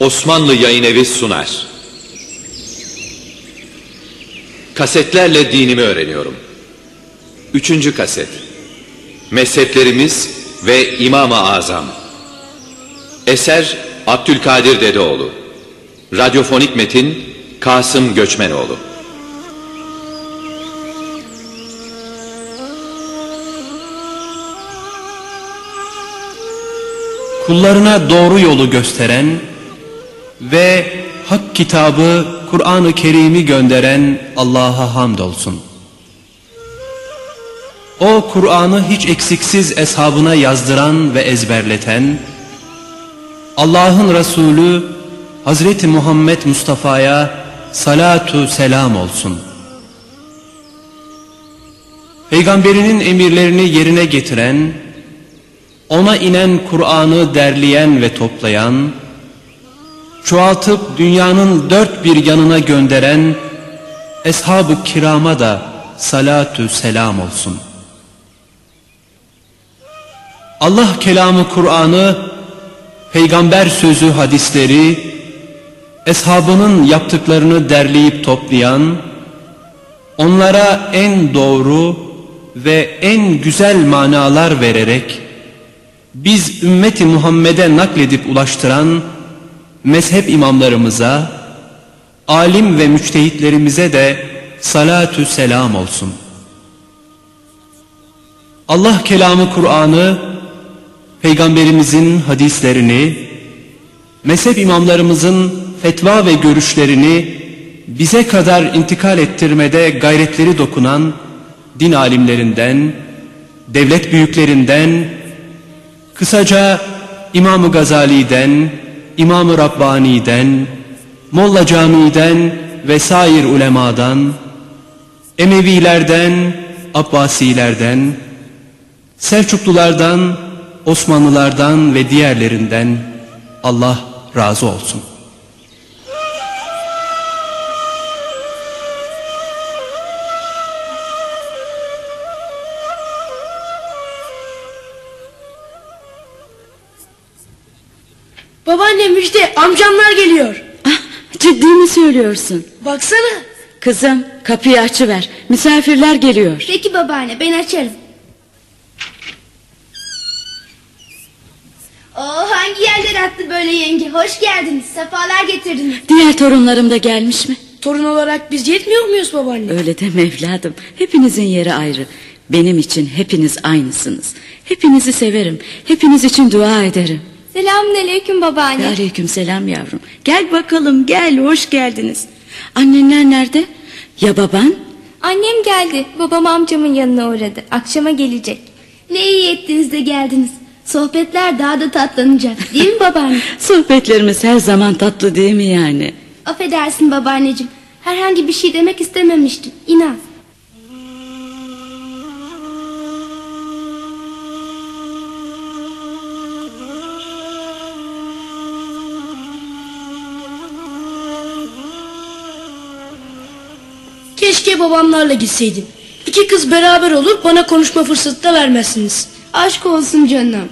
Osmanlı Yayın Evi sunar. Kasetlerle dinimi öğreniyorum. Üçüncü kaset. Mezheplerimiz ve İmam-ı Azam. Eser Abdülkadir Dedeoğlu. Radyofonik metin Kasım Göçmenoğlu. kullarına doğru yolu gösteren ve hak kitabı Kur'an-ı Kerim'i gönderen Allah'a hamdolsun. O Kur'an'ı hiç eksiksiz eshabına yazdıran ve ezberleten, Allah'ın Resulü Hazreti Muhammed Mustafa'ya salatu selam olsun. Peygamberinin emirlerini yerine getiren, ona inen Kur'an'ı derleyen ve toplayan, çoğaltıp dünyanın dört bir yanına gönderen Eshab-ı kirama da salatü selam olsun. Allah kelamı Kur'an'ı, peygamber sözü hadisleri, eshabının yaptıklarını derleyip toplayan, onlara en doğru ve en güzel manalar vererek, biz ümmeti Muhammed'e nakledip ulaştıran mezhep imamlarımıza, alim ve müçtehitlerimize de salatü selam olsun. Allah kelamı Kur'an'ı, peygamberimizin hadislerini, mezhep imamlarımızın fetva ve görüşlerini bize kadar intikal ettirmede gayretleri dokunan din alimlerinden, devlet büyüklerinden, kısaca İmam-ı Gazali'den, İmam-ı Rabbani'den, Molla Camii'den ve sair ulemadan, Emevilerden, Abbasilerden, Selçuklulardan, Osmanlılardan ve diğerlerinden Allah razı olsun. Babaanne müjde amcamlar geliyor. Ah, ciddi mi söylüyorsun? Baksana. Kızım kapıyı açıver. Misafirler geliyor. Peki babaanne ben açarım. Oo hangi yerler attı böyle yenge? Hoş geldiniz. Sefalar getirdiniz. Diğer torunlarım da gelmiş mi? Torun olarak biz yetmiyor muyuz babaanne? Öyle deme evladım. Hepinizin yeri ayrı. Benim için hepiniz aynısınız. Hepinizi severim. Hepiniz için dua ederim. Selamünaleyküm babaanne. Aleyküm selam yavrum. Gel bakalım gel hoş geldiniz. Annenler nerede? Ya baban? Annem geldi. Babam amcamın yanına uğradı. Akşama gelecek. Ne iyi ettiniz de geldiniz. Sohbetler daha da tatlanacak. Değil mi babaanne? Sohbetlerimiz her zaman tatlı değil mi yani? Affedersin babaanneciğim. Herhangi bir şey demek istememiştim. İnan. Keşke babamlarla gitseydim. İki kız beraber olur bana konuşma fırsatı da vermezsiniz. Aşk olsun canım.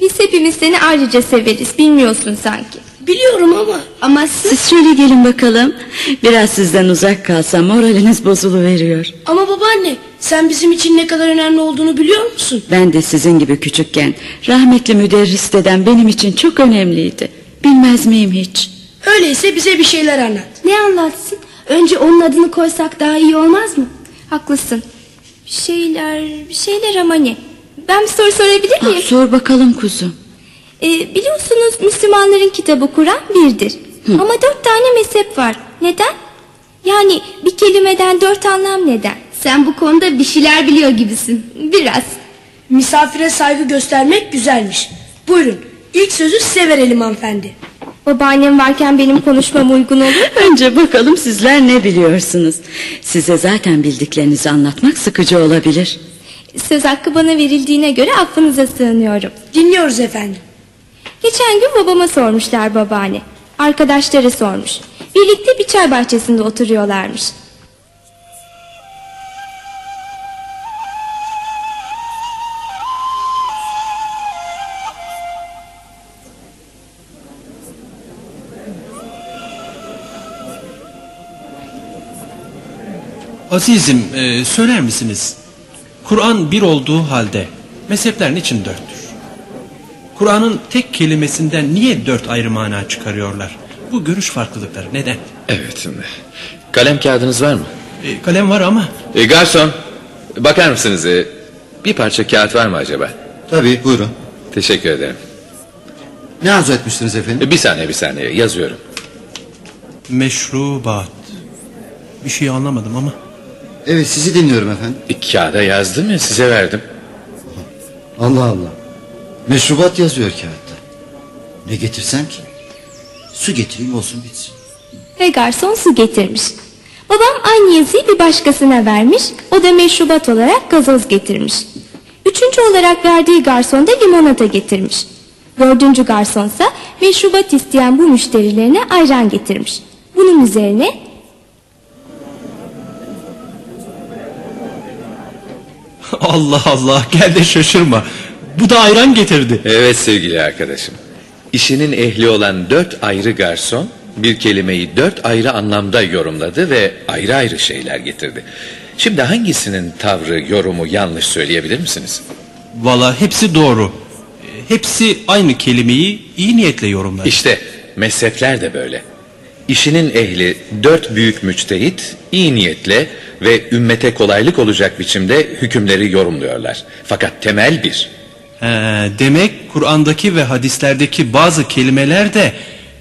Biz hepimiz seni ayrıca severiz. Bilmiyorsun sanki. Biliyorum ama. Ama siz... Siz şöyle gelin bakalım. Biraz sizden uzak kalsam moraliniz bozuluveriyor. Ama babaanne sen bizim için ne kadar önemli olduğunu biliyor musun? Ben de sizin gibi küçükken rahmetli müderris dedem benim için çok önemliydi. Bilmez miyim hiç? Öyleyse bize bir şeyler anlat. Ne anlatsın? Önce onun adını koysak daha iyi olmaz mı? Haklısın. Bir şeyler, bir şeyler ama ne? Ben bir soru sorabilir Ah, miyim? sor bakalım kuzum. Ee, biliyorsunuz Müslümanların kitabı Kur'an birdir. Ama dört tane mezhep var. Neden? Yani bir kelimeden dört anlam neden? Sen bu konuda bir şeyler biliyor gibisin. Biraz. Misafire saygı göstermek güzelmiş. Buyurun ilk sözü size verelim hanımefendi. Babaannem varken benim konuşmam uygun olur mu? Önce bakalım sizler ne biliyorsunuz. Size zaten bildiklerinizi anlatmak sıkıcı olabilir. Söz hakkı bana verildiğine göre affınıza sığınıyorum. Dinliyoruz efendim. Geçen gün babama sormuşlar babaanne. Arkadaşları sormuş. Birlikte bir çay bahçesinde oturuyorlarmış. Azizim e, söyler misiniz? Kur'an bir olduğu halde mezhepler niçin dörttür? Kur'an'ın tek kelimesinden niye dört ayrı mana çıkarıyorlar? Bu görüş farklılıkları neden? Evet. Kalem kağıdınız var mı? E, kalem var ama E, garson bakar mısınız? E, bir parça kağıt var mı acaba? Tabii buyurun. Teşekkür ederim. Ne arzu etmiştiniz efendim? E, bir saniye bir saniye yazıyorum. meşrubat. Bir şey anlamadım ama. Evet sizi dinliyorum efendim. E, kağıda yazdım ya size verdim. Allah Allah. Meşrubat yazıyor kağıtta. Ne getirsem ki? Su getireyim olsun bitsin. Ve garson su getirmiş. Babam aynı yazıyı bir başkasına vermiş. O da meşrubat olarak gazoz getirmiş. Üçüncü olarak verdiği garson da limonata getirmiş. Dördüncü garsonsa meşrubat isteyen bu müşterilerine ayran getirmiş. Bunun üzerine Allah Allah gel de şaşırma. Bu da ayran getirdi. Evet sevgili arkadaşım. İşinin ehli olan dört ayrı garson bir kelimeyi dört ayrı anlamda yorumladı ve ayrı ayrı şeyler getirdi. Şimdi hangisinin tavrı, yorumu yanlış söyleyebilir misiniz? Valla hepsi doğru. Hepsi aynı kelimeyi iyi niyetle yorumlar. İşte mezhepler de böyle. İşinin ehli dört büyük müçtehit iyi niyetle ve ümmete kolaylık olacak biçimde hükümleri yorumluyorlar. Fakat temel bir. He, demek Kur'an'daki ve hadislerdeki bazı kelimeler de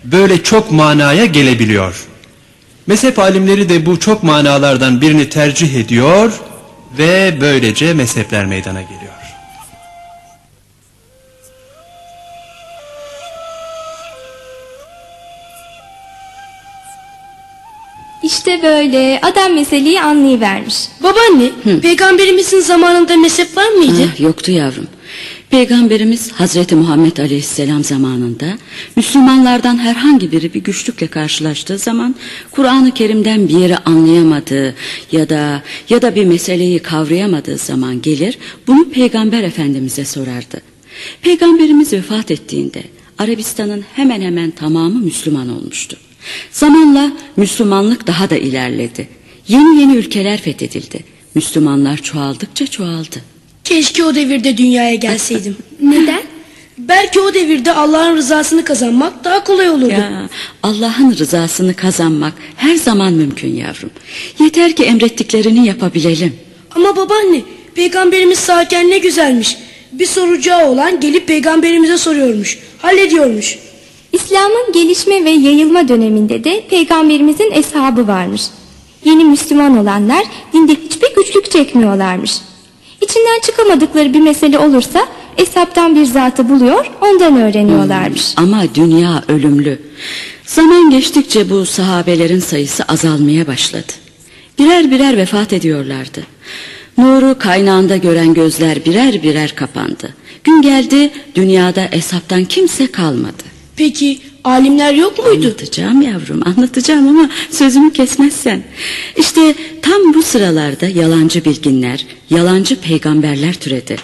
böyle çok manaya gelebiliyor. Mezhep alimleri de bu çok manalardan birini tercih ediyor ve böylece mezhepler meydana geliyor. İşte böyle adam meseleyi anlayıvermiş. Babaanne, peygamberimizin zamanında mezhep var mıydı? Ah, yoktu yavrum. Peygamberimiz Hazreti Muhammed Aleyhisselam zamanında Müslümanlardan herhangi biri bir güçlükle karşılaştığı zaman Kur'an-ı Kerim'den bir yeri anlayamadığı ya da ya da bir meseleyi kavrayamadığı zaman gelir bunu Peygamber Efendimiz'e sorardı. Peygamberimiz vefat ettiğinde Arabistan'ın hemen hemen tamamı Müslüman olmuştu. Zamanla Müslümanlık daha da ilerledi. Yeni yeni ülkeler fethedildi. Müslümanlar çoğaldıkça çoğaldı. Keşke o devirde dünyaya gelseydim. Neden? Belki o devirde Allah'ın rızasını kazanmak daha kolay olurdu. Ya Allah'ın rızasını kazanmak her zaman mümkün yavrum. Yeter ki emrettiklerini yapabilelim. Ama babaanne, peygamberimiz sağken ne güzelmiş. Bir soracağı olan gelip peygamberimize soruyormuş. Hallediyormuş. İslam'ın gelişme ve yayılma döneminde de peygamberimizin eshabı varmış. Yeni Müslüman olanlar dinde hiçbir güçlük çekmiyorlarmış. İçinden çıkamadıkları bir mesele olursa eshaptan bir zatı buluyor ondan öğreniyorlarmış. Ama dünya ölümlü. Zaman geçtikçe bu sahabelerin sayısı azalmaya başladı. Birer birer vefat ediyorlardı. Nuru kaynağında gören gözler birer birer kapandı. Gün geldi dünyada eshaptan kimse kalmadı. Peki alimler yok muydu? Anlatacağım yavrum anlatacağım ama sözümü kesmezsen. İşte tam bu sıralarda yalancı bilginler, yalancı peygamberler türedi.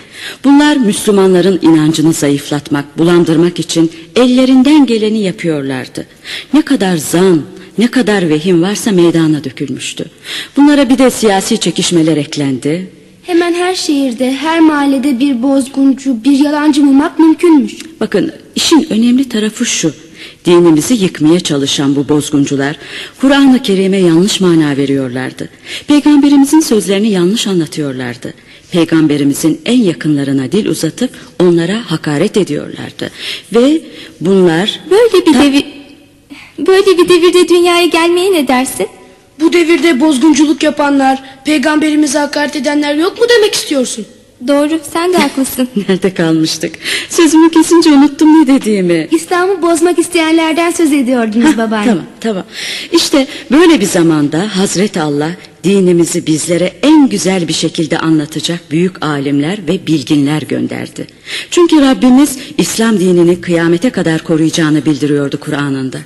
Bunlar Müslümanların inancını zayıflatmak, bulandırmak için ellerinden geleni yapıyorlardı. Ne kadar zan, ne kadar vehim varsa meydana dökülmüştü. Bunlara bir de siyasi çekişmeler eklendi. Hemen her şehirde, her mahallede bir bozguncu, bir yalancı bulmak mümkünmüş. Bakın işin önemli tarafı şu. Dinimizi yıkmaya çalışan bu bozguncular Kur'an-ı Kerim'e yanlış mana veriyorlardı. Peygamberimizin sözlerini yanlış anlatıyorlardı. Peygamberimizin en yakınlarına dil uzatıp onlara hakaret ediyorlardı. Ve bunlar Böyle bir devir... Böyle bir devirde dünyaya gelmeye ne dersin? Bu devirde bozgunculuk yapanlar, peygamberimize hakaret edenler yok mu demek istiyorsun? Doğru, sen de haklısın. nerede kalmıştık? Sözümü kesince unuttum ne dediğimi. İslam'ı bozmak isteyenlerden söz ediyordunuz babaanne. Tamam tamam. İşte böyle bir zamanda Hazreti Allah dinimizi bizlere en güzel bir şekilde anlatacak büyük alimler ve bilginler gönderdi. Çünkü Rabbimiz İslam dinini kıyamete kadar koruyacağını bildiriyordu Kur'an'ında.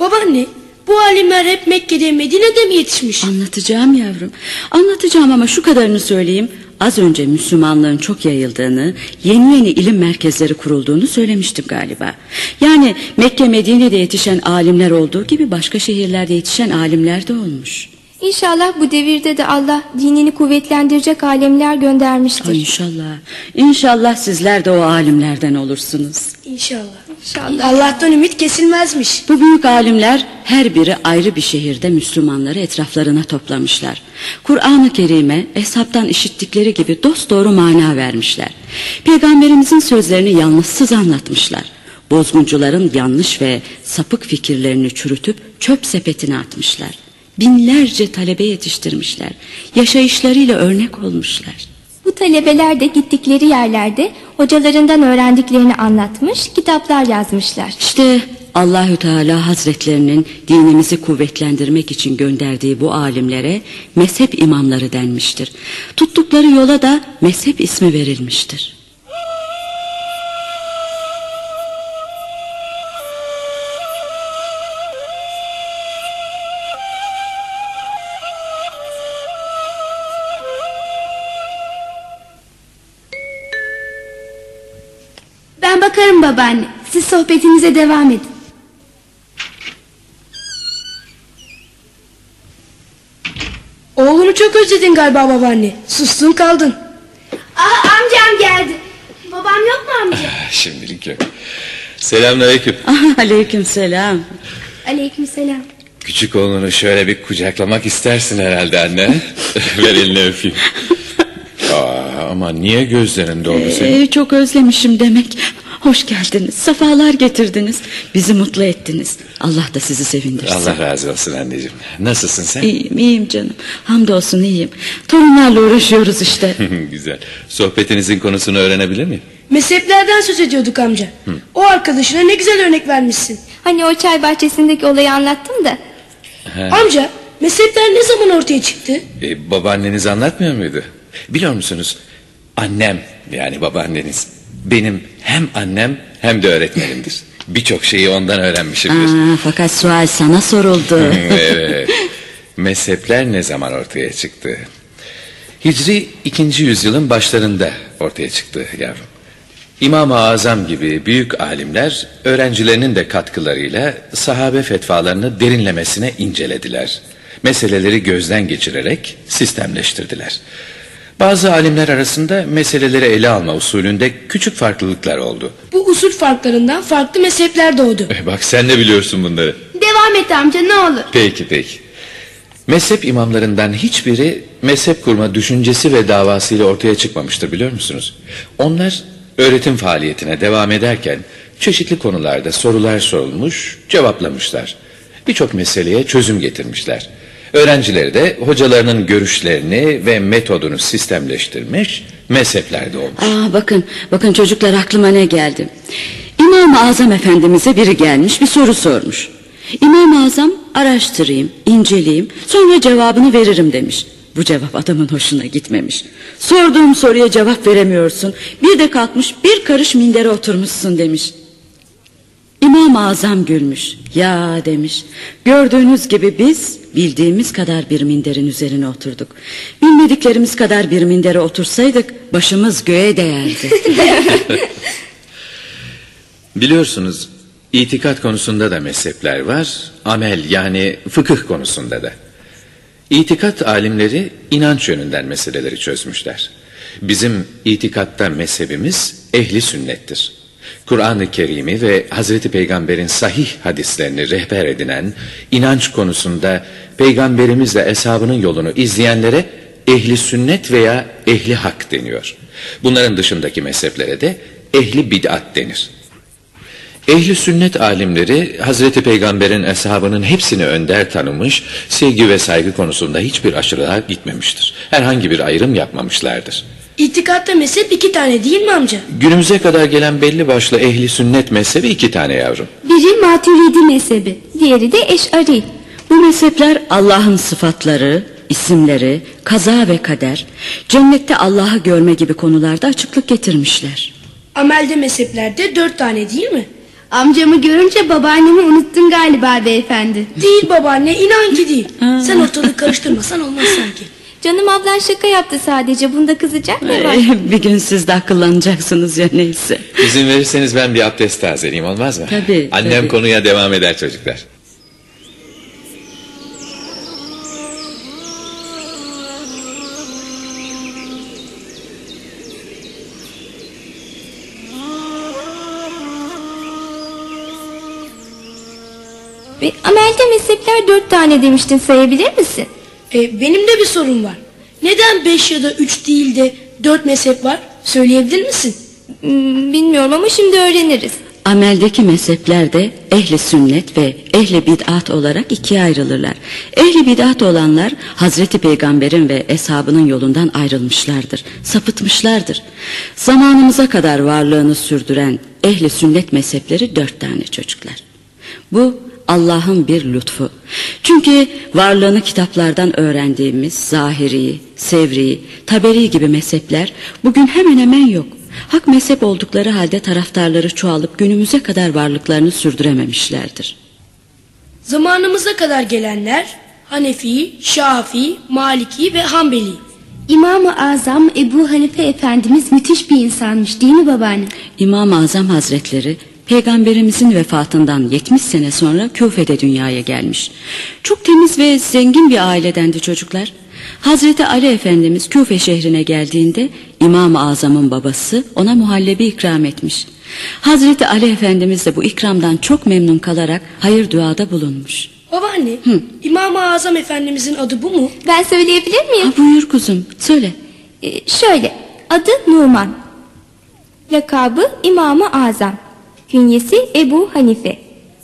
Babaanne, bu alimler hep Mekke'de, Medine'de mi yetişmiş? Anlatacağım yavrum. Anlatacağım ama şu kadarını söyleyeyim. Az önce Müslümanlığın çok yayıldığını, yeni yeni ilim merkezleri kurulduğunu söylemiştim galiba. Yani Mekke Medine'de yetişen alimler olduğu gibi başka şehirlerde yetişen alimler de olmuş. İnşallah bu devirde de Allah dinini kuvvetlendirecek alemler göndermiştir. Ay inşallah. İnşallah sizler de o alimlerden olursunuz. İnşallah. İnşallah. Allah'tan ümit kesilmezmiş. Bu büyük alimler her biri ayrı bir şehirde Müslümanları etraflarına toplamışlar. Kur'an-ı Kerim'e eshaptan işittikleri gibi dosdoğru mana vermişler. Peygamberimizin sözlerini yanlışsız anlatmışlar. Bozguncuların yanlış ve sapık fikirlerini çürütüp çöp sepetine atmışlar. Binlerce talebe yetiştirmişler. Yaşayışlarıyla örnek olmuşlar. Talebeler de gittikleri yerlerde hocalarından öğrendiklerini anlatmış, kitaplar yazmışlar. İşte Allahü Teala Hazretlerinin dinimizi kuvvetlendirmek için gönderdiği bu alimlere mezhep imamları denmiştir. Tuttukları yola da mezhep ismi verilmiştir. Sohbetinize devam edin. Oğlunu çok özledin galiba babaanne. Sustun kaldın. Aa, amcam geldi. Babam yok mu amca? Şimdilik yok. Selamünaleyküm. Aleyküm selam. Aleykümselam. Küçük oğlunu şöyle bir kucaklamak istersin herhalde anne. Ver elini öpeyim. Aa, ama niye gözlerin doldu senin? Ee, çok özlemişim demek. Hoş geldiniz. Safalar getirdiniz. Bizi mutlu ettiniz. Allah da sizi sevindirsin. Allah razı olsun anneciğim. Nasılsın sen? İyiyim, iyiyim canım. Hamdolsun iyiyim. Torunlarla uğraşıyoruz işte. Güzel. Sohbetinizin konusunu öğrenebilir miyim? Mezheplerden söz ediyorduk amca. O arkadaşına ne güzel örnek vermişsin. Hani o çay bahçesindeki olayı anlattım da. Amca mezhepler ne zaman ortaya çıktı? E, babaanneniz anlatmıyor muydu? Biliyor musunuz? Annem yani babaanneniz benim hem annem hem de öğretmenimdir. Birçok şeyi ondan öğrenmişimdir. Aa, fakat sual sana soruldu. evet. Mezhepler ne zaman ortaya çıktı? Hicri 2. yüzyılın başlarında ortaya çıktı yavrum. İmam-ı Azam gibi büyük alimler öğrencilerinin de katkılarıyla sahabe fetvalarını derinlemesine incelediler. Meseleleri gözden geçirerek sistemleştirdiler. Bazı alimler arasında meseleleri ele alma usulünde küçük farklılıklar oldu. Bu usul farklarından farklı mezhepler doğdu. Eh, Bak sen de biliyorsun bunları. Devam et amca ne olur. Peki peki. Mezhep imamlarından hiçbiri mezhep kurma düşüncesi ve davasıyla ortaya çıkmamıştır biliyor musunuz? Onlar öğretim faaliyetine devam ederken çeşitli konularda sorular sorulmuş, cevaplamışlar. Birçok meseleye çözüm getirmişler. Öğrencileri de hocalarının görüşlerini ve metodunu sistemleştirmiş, mezheplerde olmuş. Aa, bakın, bakın çocuklar aklıma ne geldi. İmam-ı Azam Efendimiz'e biri gelmiş bir soru sormuş. İmam-ı Azam araştırayım, inceleyeyim, sonra cevabını veririm demiş. Bu cevap adamın hoşuna gitmemiş. Sorduğum soruya cevap veremiyorsun. Bir de kalkmış bir karış mindere oturmuşsun demiş. İmam-ı Azam gülmüş. Ya demiş. Gördüğünüz gibi biz bildiğimiz kadar bir minderin üzerine oturduk. Bilmediklerimiz kadar bir mindere otursaydık başımız göğe değerdi. Biliyorsunuz itikat konusunda da mezhepler var, amel yani fıkıh konusunda da. İtikat alimleri inanç yönünden meseleleri çözmüşler. Bizim itikatta mezhebimiz ehli sünnettir. Kur'an-ı Kerim'i ve Hazreti Peygamber'in sahih hadislerini rehber edinen inanç konusunda Peygamberimizle eshabının yolunu izleyenlere ehli sünnet veya ehli hak deniyor. Bunların dışındaki mezheplere de ehli bid'at denir. Ehli sünnet alimleri Hazreti Peygamber'in eshabının hepsini önder tanımış, sevgi ve saygı konusunda hiçbir aşırılığa gitmemiştir. Herhangi bir ayrım yapmamışlardır. İtikatta mezhep iki tane değil mi amca? Günümüze kadar gelen belli başlı ehli sünnet mezhebi iki tane yavrum. Biri Maturidi mezhebi, diğeri de Eş'ari. Bu mezhepler Allah'ın sıfatları, isimleri, kaza ve kader, cennette Allah'ı görme gibi konularda açıklık getirmişler. Amelde mezheplerde dört tane değil mi? Amcamı görünce babaannemi unuttun galiba beyefendi. Değil babaanne inan ki değil. Sen ortalığı karıştırmasan olmaz sanki. Canım ablan şaka yaptı sadece. Bunda kızacak mı var? Ee, bir gün siz de akıllanacaksınız ya neyse. İzin verirseniz ben bir abdest tazeleyeyim olmaz mı? Tabii. Annem tabii. konuya devam eder çocuklar. Ve amelde mezhepler dört tane demiştin sayabilir misin? E, benim de bir sorum var. Neden 5 ya da 3 değil de 4 mezhep var? Söyleyebilir misin? Hmm, bilmiyorum ama şimdi öğreniriz. Ameldeki mezhepler de ehli sünnet ve ehli bid'at olarak ikiye ayrılırlar. Ehli bid'at olanlar Hazreti Peygamber'in ve eshabının yolundan ayrılmışlardır, sapıtmışlardır. Zamanımıza kadar varlığını sürdüren ehli sünnet mezhepleri dört tane çocuklar. Bu Allah'ın bir lütfu. Çünkü varlığını kitaplardan öğrendiğimiz Zahiri, Sevri, Taberi gibi mezhepler bugün hemen hemen yok. Hak mezhep oldukları halde taraftarları çoğalıp günümüze kadar varlıklarını sürdürememişlerdir. Zamanımıza kadar gelenler Hanefi, Şafii, Maliki ve Hanbeli. İmam-ı Azam Ebu Hanife Efendimiz müthiş bir insanmış değil mi babaanne? İmam-ı Azam Hazretleri Peygamberimizin vefatından 70 sene sonra Küfe'de dünyaya gelmiş. Çok temiz ve zengin bir ailedendi çocuklar. Hazreti Ali Efendimiz Küfe şehrine geldiğinde İmam-ı Azam'ın babası ona muhallebi ikram etmiş. Hazreti Ali Efendimiz de bu ikramdan çok memnun kalarak hayır duada bulunmuş. Babaanne, İmam-ı Azam Efendimizin adı bu mu? Ben söyleyebilir miyim? Ha, buyur kuzum söyle. Ee, şöyle adı Numan. Lakabı İmam-ı Azam. Künyesi Ebu Hanife.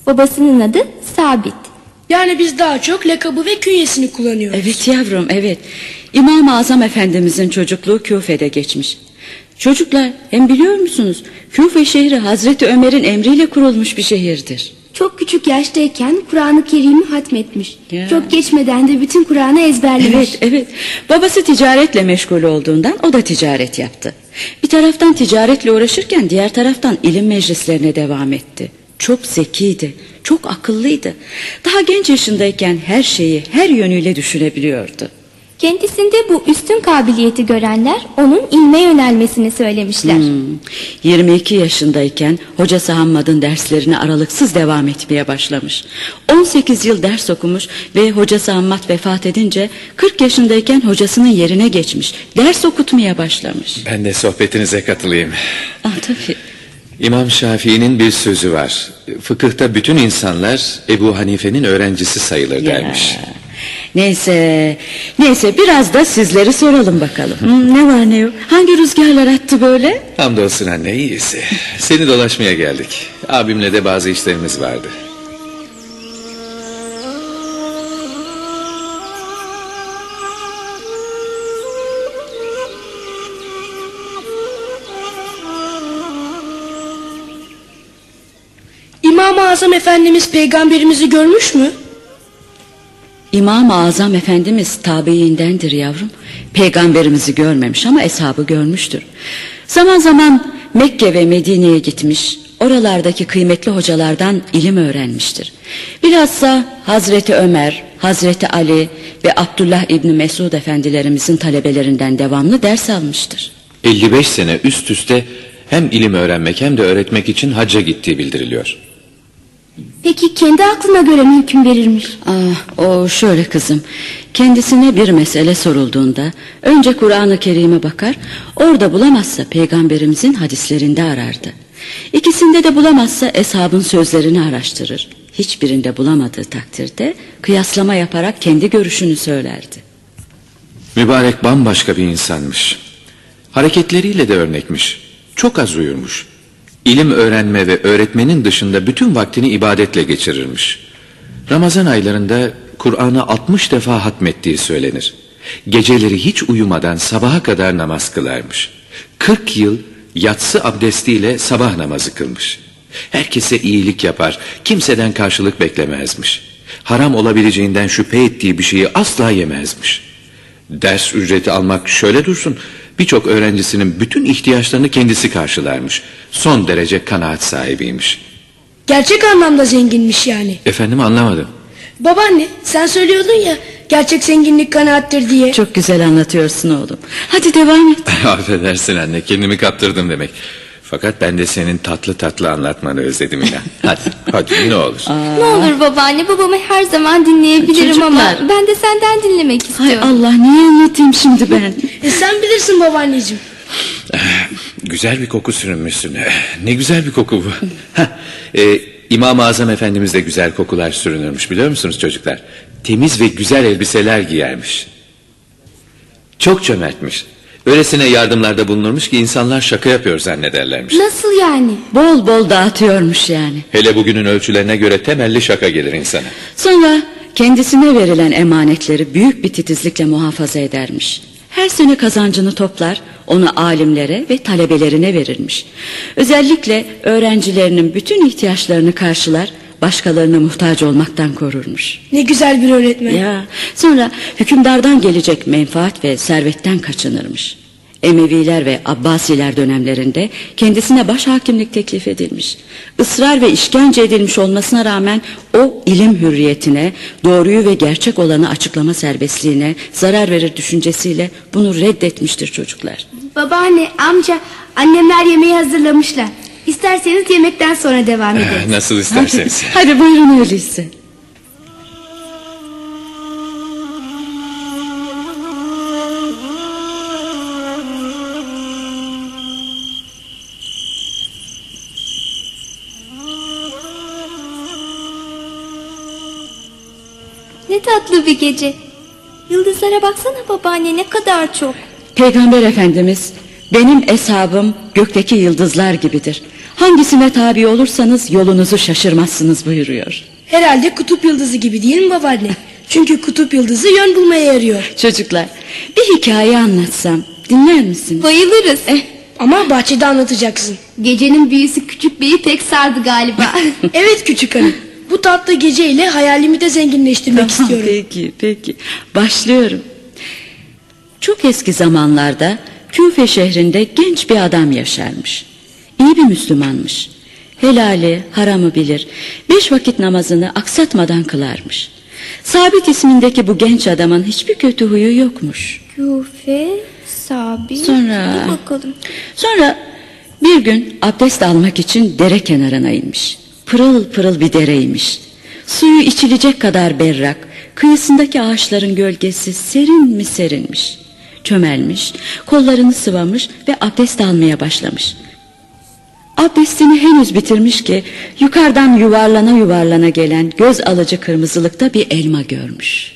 Babasının adı Sabit. Yani biz daha çok lakabı ve künyesini kullanıyoruz. Evet yavrum evet. İmam-ı Azam Efendimizin çocukluğu Küfe'de geçmiş. Çocuklar hem biliyor musunuz? Küfe şehri Hazreti Ömer'in emriyle kurulmuş bir şehirdir. Çok küçük yaştayken Kur'an-ı Kerim'i hatmetmiş. Ya. Çok geçmeden de bütün Kur'an'ı ezberlemiş. Evet evet. Babası ticaretle meşgul olduğundan o da ticaret yaptı. Bir taraftan ticaretle uğraşırken diğer taraftan ilim meclislerine devam etti. Çok zekiydi, çok akıllıydı. Daha genç yaşındayken her şeyi her yönüyle düşünebiliyordu. Kendisinde bu üstün kabiliyeti görenler onun ilme yönelmesini söylemişler. Hmm, 22 yaşındayken hocası Hammad'ın derslerine aralıksız devam etmeye başlamış. 18 yıl ders okumuş ve hocası Hammad vefat edince 40 yaşındayken hocasının yerine geçmiş. Ders okutmaya başlamış. Ben de sohbetinize katılayım. Ah tabii. İmam Şafii'nin bir sözü var. Fıkıhta bütün insanlar Ebu Hanife'nin öğrencisi sayılır Ya. dermiş. Neyse, neyse biraz da sizleri soralım bakalım. Hmm, ne var ne yok? Hangi rüzgarlar attı böyle? Hamdolsun anne iyisi. Seni dolaşmaya geldik. Abimle de bazı işlerimiz vardı. İmam-ı Azam Efendimiz peygamberimizi görmüş mü? İmam-ı Azam Efendimiz tabiindendir yavrum. Peygamberimizi görmemiş ama eshabı görmüştür. Zaman zaman Mekke ve Medine'ye gitmiş. Oralardaki kıymetli hocalardan ilim öğrenmiştir. Bilhassa Hazreti Ömer, Hazreti Ali ve Abdullah İbni Mesud efendilerimizin talebelerinden devamlı ders almıştır. 55 sene üst üste hem ilim öğrenmek hem de öğretmek için hacca gittiği bildiriliyor. Peki kendi aklına göre mi hüküm verirmiş? Ah, o şöyle kızım. Kendisine bir mesele sorulduğunda önce Kur'an-ı Kerim'e bakar, orada bulamazsa peygamberimizin hadislerinde arardı. İkisinde de bulamazsa eshabın sözlerini araştırır. Hiçbirinde bulamadığı takdirde kıyaslama yaparak kendi görüşünü söylerdi. Mübarek bambaşka bir insanmış. Hareketleriyle de örnekmiş. Çok az uyurmuş. İlim öğrenme ve öğretmenin dışında bütün vaktini ibadetle geçirirmiş. Ramazan aylarında Kur'an'ı 60 defa hatmettiği söylenir. Geceleri hiç uyumadan sabaha kadar namaz kılarmış. 40 yıl yatsı abdestiyle sabah namazı kılmış. Herkese iyilik yapar, kimseden karşılık beklemezmiş. Haram olabileceğinden şüphe ettiği bir şeyi asla yemezmiş. Ders ücreti almak şöyle dursun. Birçok öğrencisinin bütün ihtiyaçlarını kendisi karşılarmış. Son derece kanaat sahibiymiş. Gerçek anlamda zenginmiş yani. Efendim anlamadım. Babaanne sen söylüyordun ya gerçek zenginlik kanaattir diye. Çok güzel anlatıyorsun oğlum. Hadi devam et. Affedersin anne kendimi kaptırdım demek. Fakat ben de senin tatlı tatlı anlatmanı özledim inan. Hadi hadi ne olur. Ne olur babaanne babamı her zaman dinleyebilirim ama Çocuklar. ben de senden dinlemek Hay istiyorum. Allah niye anlatayım şimdi ben? E sen bilirsin babaanneciğim. Güzel bir koku sürünmüşsün. Ne güzel bir koku bu. E, İmam-ı Azam Efendimiz de güzel kokular sürünürmüş biliyor musunuz çocuklar? Temiz ve güzel elbiseler giyermiş. Çok cömertmiş. Öylesine yardımlarda bulunurmuş ki insanlar şaka yapıyor zannederlermiş. Nasıl yani? Bol bol dağıtıyormuş yani. Hele bugünün ölçülerine göre temelli şaka gelir insana. Sonra kendisine verilen emanetleri büyük bir titizlikle muhafaza edermiş. Her sene kazancını toplar, onu alimlere ve talebelerine verirmiş. Özellikle öğrencilerinin bütün ihtiyaçlarını karşılar, başkalarına muhtaç olmaktan korurmuş. Ne güzel bir öğretmen. Ya sonra hükümdardan gelecek menfaat ve servetten kaçınırmış. Emeviler ve Abbasiler dönemlerinde kendisine baş hakimlik teklif edilmiş. Israr ve işkence edilmiş olmasına rağmen o ilim hürriyetine, doğruyu ve gerçek olanı açıklama serbestliğine zarar verir düşüncesiyle bunu reddetmiştir çocuklar. Babaanne, amca, annemler yemeği hazırlamışlar. İsterseniz yemekten sonra devam ederiz. Nasıl isterseniz. Hadi buyurun öyleyse. Ne tatlı bir gece. Yıldızlara baksana babaanne ne kadar çok. Peygamber Efendimiz benim eshabım gökteki yıldızlar gibidir. Hangisine tabi olursanız yolunuzu şaşırmazsınız buyuruyor. Herhalde kutup yıldızı gibi değil mi babaanne? Çünkü kutup yıldızı yön bulmaya yarıyor. Çocuklar bir hikaye anlatsam dinler misiniz? Bayılırız. Eh, ama bahçede anlatacaksın. Gecenin büyüsü küçük beyi pek sardı galiba. Evet küçük hanım. Bu tatlı geceyle hayalimi de zenginleştirmek Tamam, istiyorum. Peki peki başlıyorum. Çok eski zamanlarda Küfe şehrinde genç bir adam yaşarmış. İyi bir Müslümanmış. Helali, haramı bilir. Beş vakit namazını aksatmadan kılarmış. Sabit ismindeki bu genç adamın hiçbir kötü huyu yokmuş. Küfe, sabit. Sonra- Bir bakalım. Sonra bir gün abdest almak için dere kenarına inmiş. Pırıl pırıl bir dereymiş. Suyu içilecek kadar berrak, kıyısındaki ağaçların gölgesi serin mi serinmiş. Çömelmiş, kollarını sıvamış ve abdest almaya başlamış. Abdestini henüz bitirmiş ki yukarıdan yuvarlana yuvarlana gelen göz alıcı kırmızılıkta bir elma görmüş.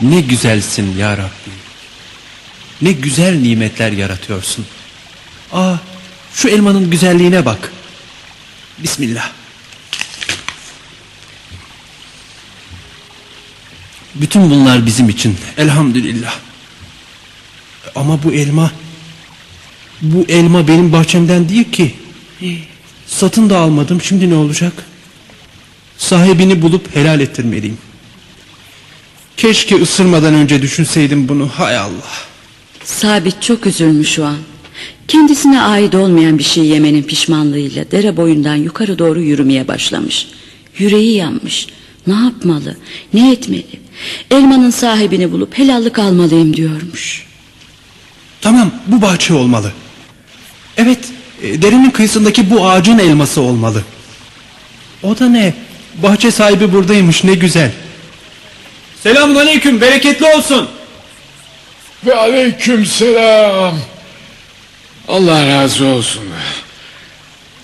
Ne güzelsin ya Rabbi. Ne güzel nimetler yaratıyorsun. Aa, şu elmanın güzelliğine bak. Bismillah. Bütün bunlar bizim için. Elhamdülillah. Ama bu elma bu elma benim bahçemden değil ki. Satın da almadım. Şimdi ne olacak? Sahibini bulup helal ettirmeliyim. Keşke ısırmadan önce düşünseydim bunu. Hay Allah. Sabit çok üzülmüş şu an. Kendisine ait olmayan bir şey yemenin pişmanlığıyla dere boyundan yukarı doğru yürümeye başlamış. Yüreği yanmış. Ne yapmalı? Ne etmeli? Elmanın sahibini bulup helallik almalıyım diyormuş. Tamam bu bahçe olmalı. Evet e, derenin kıyısındaki bu ağacın elması olmalı. O da ne? Bahçe sahibi buradaymış ne güzel. Selamun aleyküm bereketli olsun. Ve aleyküm selam. Allah razı olsun.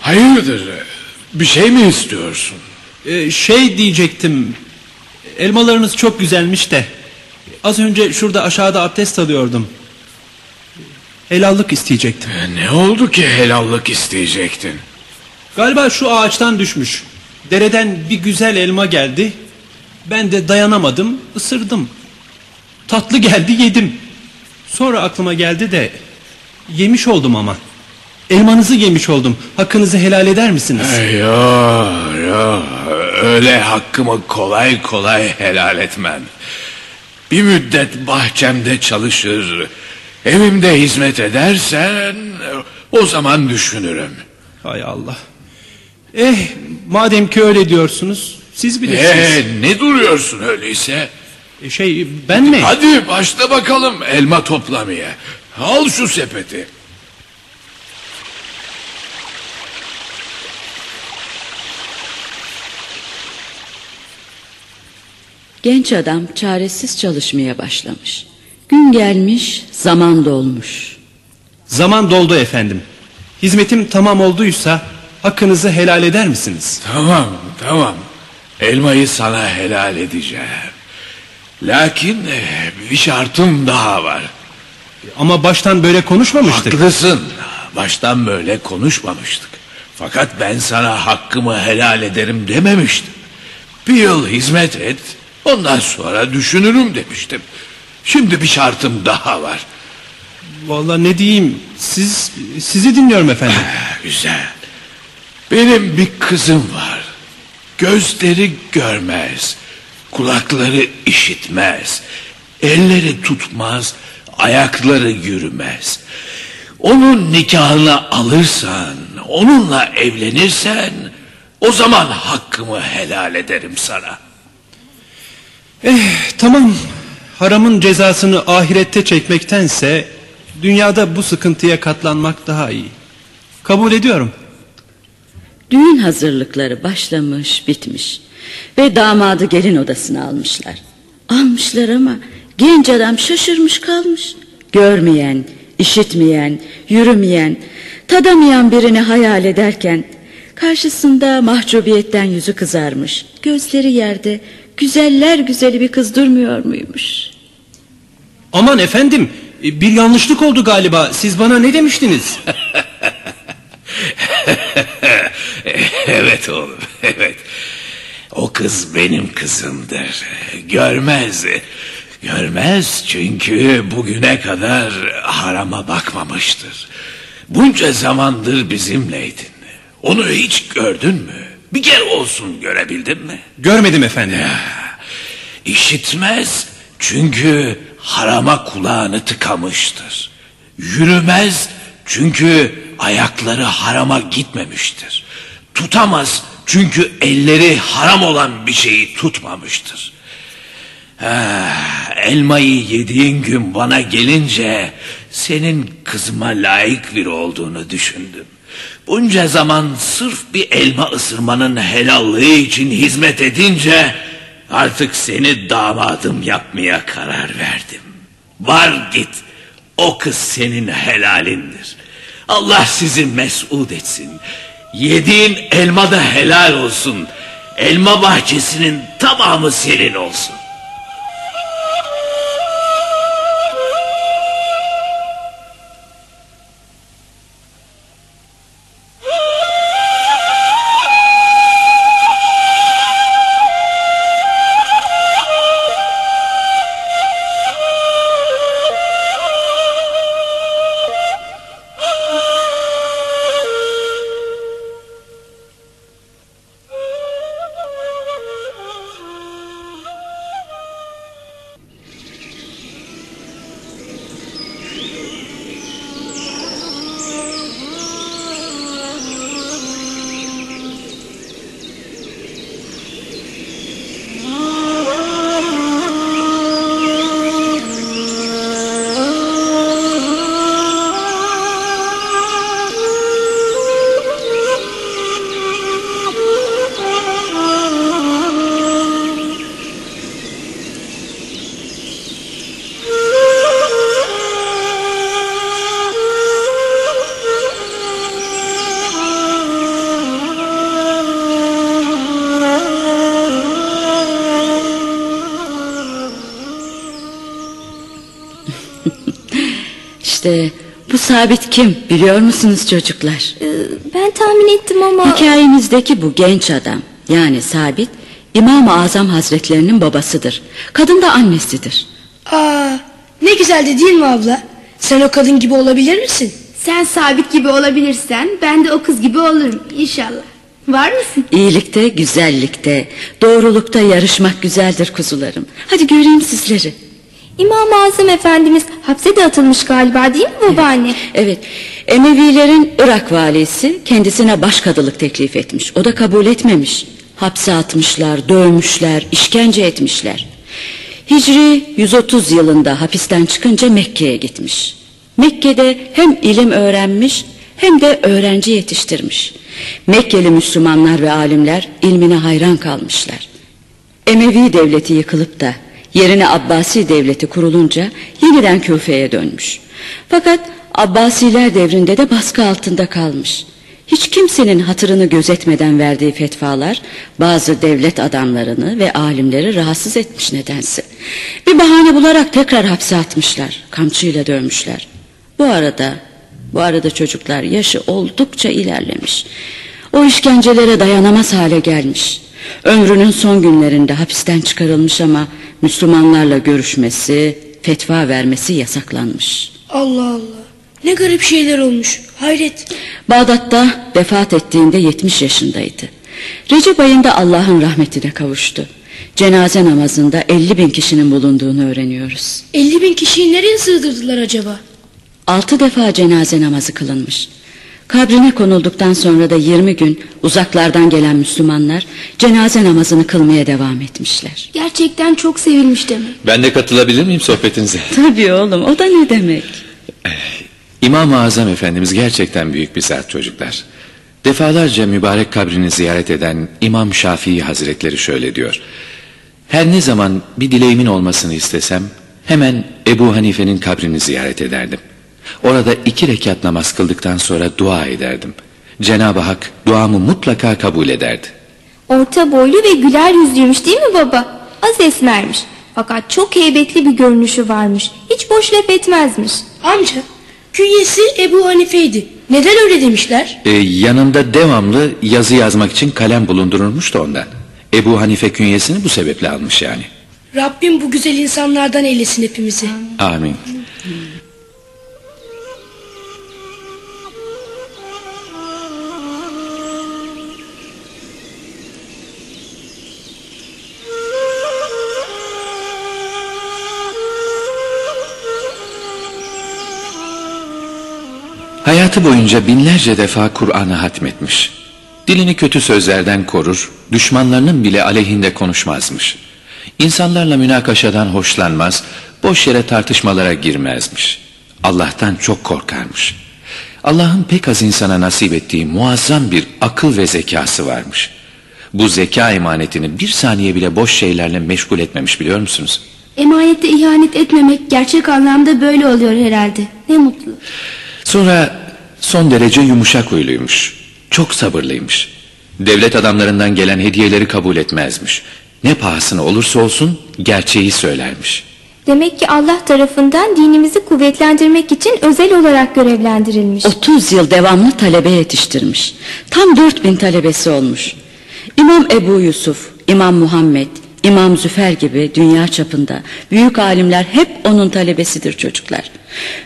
Hayırdır? Bir şey mi istiyorsun? Ee, şey diyecektim. Elmalarınız çok güzelmiş de. Az önce şurada aşağıda abdest alıyordum. Helallik isteyecektim. E, Ne oldu ki helallik isteyecektin? Galiba şu ağaçtan düşmüş. Dereden bir güzel elma geldi. Ben de dayanamadım, ısırdım. Tatlı geldi, yedim. Sonra aklıma geldi de yemiş oldum ama. Elmanızı yemiş oldum. Hakkınızı helal eder misiniz? Ya ya öyle hakkımı kolay kolay helal etmem. Bir müddet bahçemde çalışır, evimde hizmet edersen o zaman düşünürüm. Hay Allah. Eh, madem ki öyle diyorsunuz, siz bilirsiniz. Ee, ne duruyorsun öyleyse? E, şey, ben mi? Hadi başla bakalım elma toplamaya. Al şu sepeti. Genç adam çaresiz çalışmaya başlamış. Gün gelmiş, zaman dolmuş. Zaman doldu efendim. Hizmetim tamam olduysa hakkınızı helal eder misiniz? Tamam tamam. Elmayı sana helal edeceğim. Lakin eh, bir şartım daha var. Ama baştan böyle konuşmamıştık. Haklısın. Baştan böyle konuşmamıştık. Fakat ben sana hakkımı helal ederim dememiştim. Bir yıl hizmet et, ondan sonra düşünürüm demiştim. Şimdi bir şartım daha var. Vallahi ne diyeyim siz sizi dinliyorum efendim. Güzel. Benim bir kızım var. Gözleri görmez. Kulakları işitmez. Elleri tutmaz. Ayakları yürümez. Onun nikahını alırsan, onunla evlenirsen o zaman hakkımı helal ederim sana. Tamam haramın cezasını ahirette çekmektense dünyada bu sıkıntıya katlanmak daha iyi. Kabul ediyorum. Düğün hazırlıkları başlamış, bitmiş. Ve damadı gelin odasına almışlar. Almışlar ama genç adam şaşırmış kalmış. Görmeyen, işitmeyen, yürümeyen, tadamayan birini hayal ederken karşısında mahcubiyetten yüzü kızarmış. Gözleri yerde, güzeller güzeli bir kız durmuyor muymuş? Aman efendim bir yanlışlık oldu galiba. Siz bana ne demiştiniz? evet oğlum, evet. O kız benim kızımdır. Görmez. Görmez çünkü bugüne kadar harama bakmamıştır. Bunca zamandır bizimleydin. Onu hiç gördün mü? Bir kere olsun görebildin mi? Görmedim efendim. İşitmez çünkü harama kulağını tıkamıştır. Yürümez çünkü ayakları harama gitmemiştir. Tutamaz çünkü elleri haram olan bir şeyi tutmamıştır. Ha, elmayı yediğin gün bana gelince senin kızıma layık biri olduğunu düşündüm. Bunca zaman sırf bir elma ısırmanın helallığı için hizmet edince artık seni damadım yapmaya karar verdim. Var git o kız senin helalindir. Allah sizi mesut etsin. Yediğin elma da helal olsun. Elma bahçesinin tamamı senin olsun. İşte bu sabit kim biliyor musunuz çocuklar? Ee, ben tahmin ettim ama... Hikayemizdeki bu genç adam yani sabit İmam-ı Azam Hazretlerinin babasıdır. Kadın da annesidir. Aa, ne güzeldi değil mi abla? Sen o kadın gibi olabilir misin? Sen sabit gibi olabilirsen ben de o kız gibi olurum inşallah. Var mısın? İyilikte, güzellikte, doğrulukta yarışmak güzeldir kuzularım. Hadi göreyim sizleri. İmam-ı Azam Efendimiz hapse de atılmış galiba değil mi babaanne? Evet, Emevilerin Irak valisi kendisine başkadılık teklif etmiş. O da kabul etmemiş. Hapse atmışlar, dövmüşler, işkence etmişler. Hicri 130 yılında hapisten çıkınca Mekke'ye gitmiş. Mekke'de hem ilim öğrenmiş hem de öğrenci yetiştirmiş. Mekkeli Müslümanlar ve alimler ilmine hayran kalmışlar. Emevi devleti yıkılıp da yerine Abbasi devleti kurulunca yeniden Küfe'ye dönmüş. Fakat Abbasiler devrinde de baskı altında kalmış. Hiç kimsenin hatırını gözetmeden verdiği fetvalar bazı devlet adamlarını ve alimleri rahatsız etmiş nedense. Bir bahane bularak tekrar hapse atmışlar, kamçıyla dövmüşler. Bu arada, bu arada çocuklar yaşı oldukça ilerlemiş. O işkencelere dayanamaz hale gelmiş. Ömrünün son günlerinde hapisten çıkarılmış ama Müslümanlarla görüşmesi, fetva vermesi yasaklanmış. Allah Allah. Ne garip şeyler olmuş. Hayret. Bağdat'ta vefat ettiğinde 70 yaşındaydı. Recep ayında Allah'ın rahmetine kavuştu. Cenaze namazında 50 bin kişinin bulunduğunu öğreniyoruz. 50 bin kişiyi nereye sığdırdılar acaba? Altı defa cenaze namazı kılınmış. Kabrine konulduktan sonra da 20 gün uzaklardan gelen Müslümanlar cenaze namazını kılmaya devam etmişler. Gerçekten çok sevilmiş demek. Ben de katılabilir miyim sohbetinize? Tabii oğlum o da ne demek? İmam-ı Azam Efendimiz gerçekten büyük bir zat çocuklar. Defalarca mübarek kabrini ziyaret eden İmam Şafii Hazretleri şöyle diyor. Her ne zaman bir dileğimin olmasını istesem hemen Ebu Hanife'nin kabrini ziyaret ederdim. Orada iki rekat namaz kıldıktan sonra dua ederdim. Cenab-ı Hak duamı mutlaka kabul ederdi. Orta boylu ve güler yüzlüymüş değil mi baba? Az esmermiş. Fakat çok heybetli bir görünüşü varmış. Hiç boş laf etmezmiş. Amca, künyesi Ebu Hanife'ydi. Neden öyle demişler? Ee, yanında devamlı yazı yazmak için kalem bulundurulmuş da ondan. Ebu Hanife künyesini bu sebeple almış yani. Rabbim bu güzel insanlardan eylesin hepimizi. Amin. Hayatı boyunca binlerce defa Kur'an'ı hatmetmiş. Dilini kötü sözlerden korur, düşmanlarının bile aleyhinde konuşmazmış. İnsanlarla münakaşadan hoşlanmaz, boş yere tartışmalara girmezmiş. Allah'tan çok korkarmış. Allah'ın pek az insana nasip ettiği muazzam bir akıl ve zekası varmış. Bu zeka emanetini bir saniye bile boş şeylerle meşgul etmemiş biliyor musunuz? Emanette ihanet etmemek gerçek anlamda böyle oluyor herhalde. Ne mutlu. Sonra son derece yumuşak huyluymuş. Çok sabırlıymış. Devlet adamlarından gelen hediyeleri kabul etmezmiş. Ne pahasına olursa olsun gerçeği söylermiş. Demek ki Allah tarafından dinimizi kuvvetlendirmek için özel olarak görevlendirilmiş. 30 yıl devamlı talebe yetiştirmiş. Tam 4000 talebesi olmuş. İmam Ebu Yusuf, İmam Muhammed, İmam Züfer gibi dünya çapında büyük alimler hep onun talebesidir çocuklar.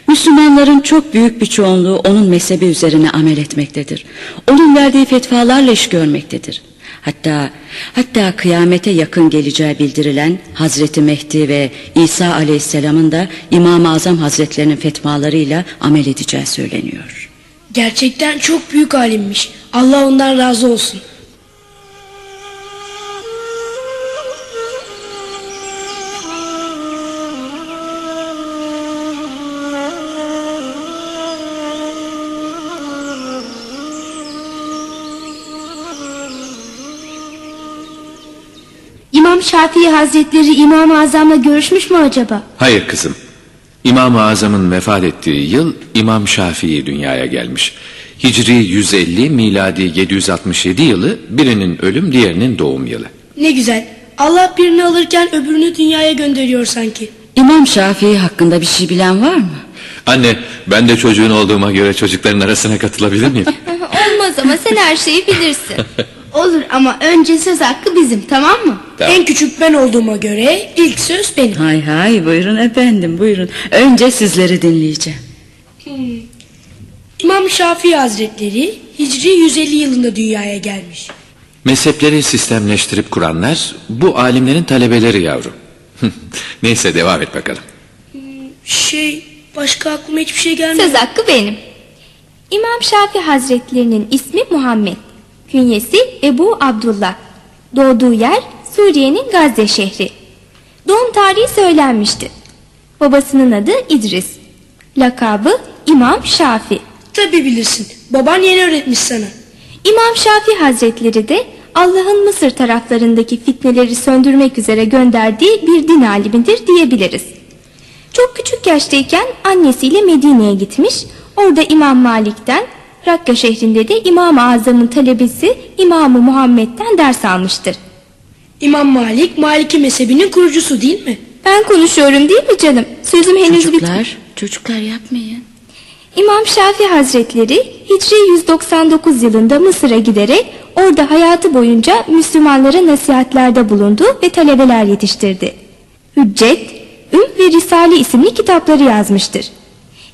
Müslümanların çok büyük bir çoğunluğu onun mezhebi üzerine amel etmektedir. Onun verdiği fetvalarla iş görmektedir. Hatta hatta kıyamete yakın geleceği bildirilen Hazreti Mehdi ve İsa Aleyhisselam'ın da İmam-ı Azam Hazretlerinin fetvalarıyla amel edeceği söyleniyor. Gerçekten çok büyük alimmiş. Allah ondan razı olsun. Şafii Hazretleri İmam-ı Azam'la görüşmüş mü acaba? Hayır kızım. İmam-ı Azam'ın vefat ettiği yıl İmam Şafii dünyaya gelmiş. Hicri 150, miladi 767 yılı birinin ölüm diğerinin doğum yılı. Ne güzel. Allah birini alırken öbürünü dünyaya gönderiyor sanki. İmam Şafii hakkında bir şey bilen var mı? Anne ben de çocuğun olduğuma göre çocukların arasına katılabilir miyim? Olmaz ama sen her şeyi bilirsin. Olur ama önce söz hakkı bizim tamam mı? Tamam. En küçük ben olduğuma göre ilk söz benim. Hay hay buyurun efendim buyurun. Önce sizleri dinleyeceğim. İmam Şafii Hazretleri Hicri 150 yılında dünyaya gelmiş. Mezhepleri sistemleştirip kuranlar bu alimlerin talebeleri yavrum. Neyse devam et bakalım. Şey başka aklıma hiçbir şey gelmedi. Söz hakkı benim. İmam Şafii Hazretlerinin ismi Muhammed. Künyesi Ebu Abdullah. Doğduğu yer Suriye'nin Gazze şehri. Doğum tarihi söylenmişti. Babasının adı İdris. Lakabı İmam Şafii. Tabi bilirsin. Baban yeni öğretmiş sana. İmam Şafii Hazretleri de Allah'ın Mısır taraflarındaki fitneleri söndürmek üzere gönderdiği bir din alimidir diyebiliriz. Çok küçük yaştayken annesiyle Medine'ye gitmiş. Orada İmam Malik'ten, Rakka şehrinde de İmam-ı Azam'ın talebesi İmam-ı Muhammed'den ders almıştır. İmam Malik, Maliki mezhebinin kurucusu değil mi? Ben konuşuyorum değil mi canım? Sözüm henüz bitmedi. Çocuklar, çocuklar yapmayın. İmam Şafii Hazretleri Hicri 199 yılında Mısır'a giderek orada hayatı boyunca Müslümanlara nasihatlerde bulundu ve talebeler yetiştirdi. Hüccet, Üm ve Risale isimli kitapları yazmıştır.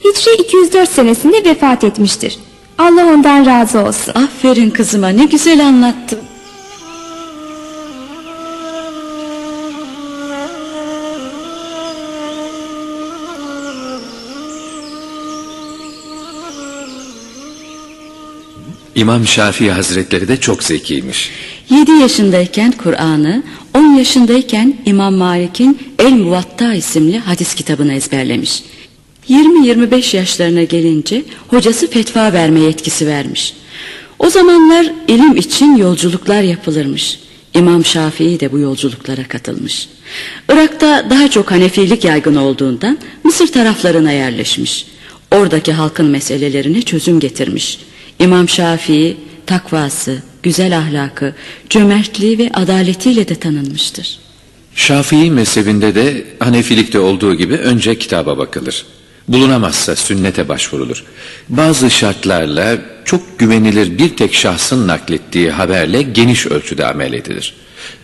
Hicri 204 senesinde vefat etmiştir. Allah ondan razı olsun. Aferin kızıma ne güzel anlattın. İmam Şafii Hazretleri de çok zekiymiş. 7 yaşındayken Kur'an'ı, 10 yaşındayken İmam Malik'in El Muvatta isimli hadis kitabını ezberlemiş. 20-25 yaşlarına gelince hocası fetva verme yetkisi vermiş. O zamanlar ilim için yolculuklar yapılırmış. İmam Şafii de bu yolculuklara katılmış. Irak'ta daha çok Hanefilik yaygın olduğundan Mısır taraflarına yerleşmiş. Oradaki halkın meselelerine çözüm getirmiş. İmam Şafii takvası, güzel ahlakı, cömertliği ve adaletiyle de tanınmıştır. Şafii mezhebinde de Hanefilikte olduğu gibi önce kitaba bakılır. Bulunamazsa sünnete başvurulur. Bazı şartlarla çok güvenilir bir tek şahsın naklettiği haberle geniş ölçüde amel edilir.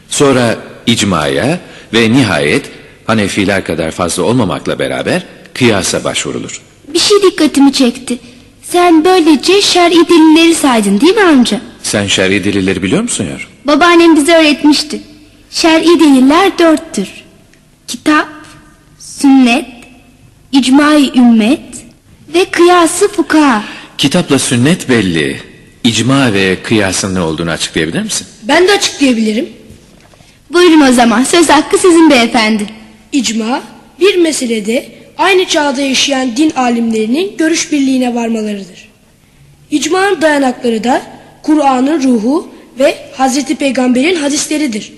Sonra icmaya ve nihayet Hanefiler kadar fazla olmamakla beraber kıyasa başvurulur. Bir şey dikkatimi çekti. Sen böylece şer'i delilleri saydın değil mi amca? Sen şer'i delilleri biliyor musun yavrum? Babaannem bize öğretmişti. Şer'i deliller dörttür. Kitap, sünnet, icma-i ümmet ve kıyası fukaha. Kitapla sünnet belli. İcma ve kıyasın ne olduğunu açıklayabilir misin? Ben de açıklayabilirim. Buyurun o zaman söz hakkı sizin beyefendi. İcma, bir meselede aynı çağda yaşayan din alimlerinin görüş birliğine varmalarıdır. İcmanın dayanakları da Kur'an'ın ruhu ve Hazreti Peygamber'in hadisleridir.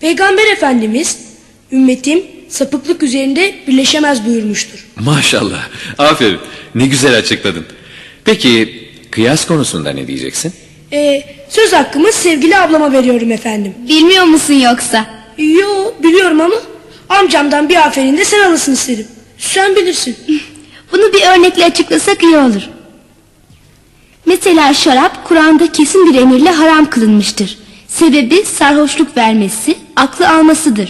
Peygamber Efendimiz, ümmetim sapıklık üzerinde birleşemez buyurmuştur. Maşallah. Aferin. Ne güzel açıkladın. Peki kıyas konusunda ne diyeceksin? Ee, söz hakkımı sevgili ablama veriyorum efendim. Bilmiyor musun yoksa? Yo biliyorum ama amcamdan bir aferin de sen alasın isterim. Sen bilirsin. Bunu bir örnekle açıklasak iyi olur. Mesela şarap Kur'an'da kesin bir emirle haram kılınmıştır. Sebebi sarhoşluk vermesi, aklı almasıdır.